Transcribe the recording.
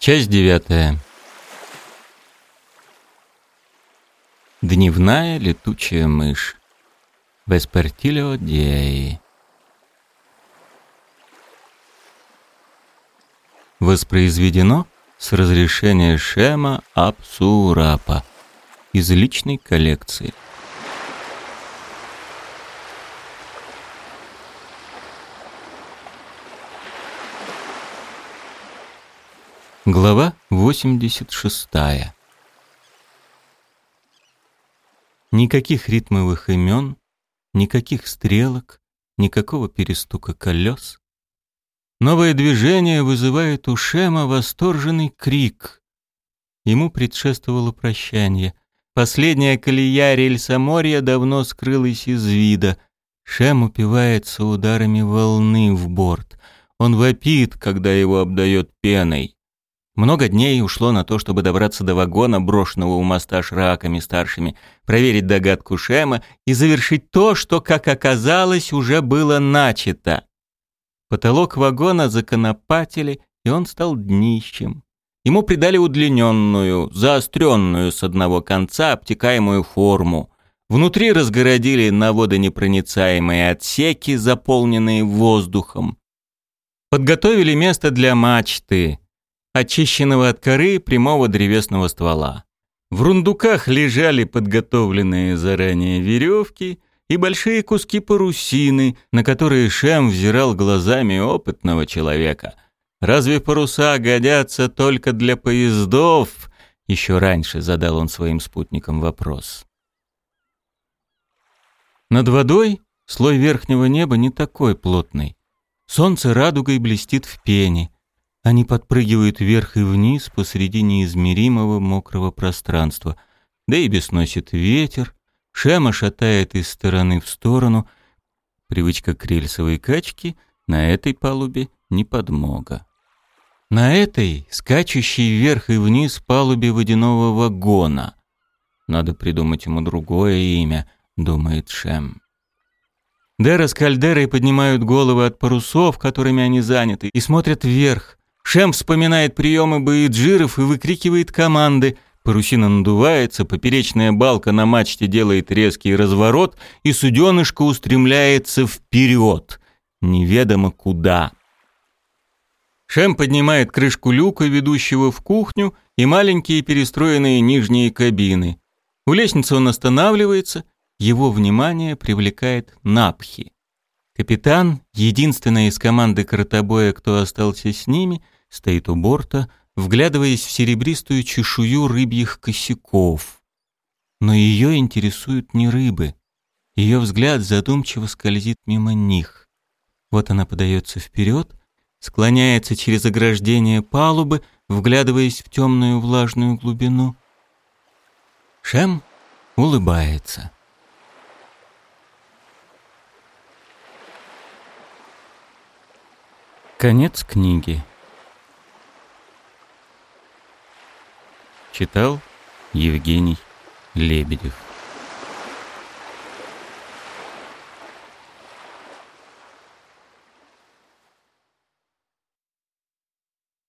Часть девятая. Дневная летучая мышь. Веспертилио Диэи. Воспроизведено с разрешения Шема Апсурапа из личной коллекции. Глава 86. Никаких ритмовых имен, никаких стрелок, никакого перестука колес. Новое движение вызывает у Шема восторженный крик. Ему предшествовало прощание. Последняя колея рельсоморья давно скрылась из вида. Шем упивается ударами волны в борт. Он вопит, когда его обдает пеной. Много дней ушло на то, чтобы добраться до вагона, брошенного у моста шраками старшими, проверить догадку Шема и завершить то, что, как оказалось, уже было начато. Потолок вагона законопатили, и он стал днищем. Ему придали удлиненную, заостренную с одного конца обтекаемую форму. Внутри разгородили на водонепроницаемые отсеки, заполненные воздухом. Подготовили место для мачты, очищенного от коры прямого древесного ствола. В рундуках лежали подготовленные заранее веревки и большие куски парусины, на которые Шем взирал глазами опытного человека. «Разве паруса годятся только для поездов?» Еще раньше задал он своим спутникам вопрос. Над водой слой верхнего неба не такой плотный. Солнце радугой блестит в пене, они подпрыгивают вверх и вниз посреди неизмеримого мокрого пространства. Да и бесносит ветер, Шема шатает из стороны в сторону. Привычка к рельсовой качке на этой палубе не подмога. На этой, скачущей вверх и вниз палубе водяного вагона. Надо придумать ему другое имя, думает Шем. Дера с Кальдерой поднимают головы от парусов, которыми они заняты, и смотрят вверх, Шем вспоминает приемы боеджиров и выкрикивает команды. Парусина надувается, поперечная балка на мачте делает резкий разворот, и суденышко устремляется вперед, неведомо куда. Шем поднимает крышку люка, ведущего в кухню, и маленькие перестроенные нижние кабины. У лестницы он останавливается, его внимание привлекает Напхи. Капитан, единственный из команды кротобоя, кто остался с ними, стоит у борта, вглядываясь в серебристую чешую рыбьих косяков. Но ее интересуют не рыбы. Ее взгляд задумчиво скользит мимо них. Вот она подается вперед, склоняется через ограждение палубы, вглядываясь в темную влажную глубину. Шем улыбается. Конец книги. Читал Евгений Лебедев.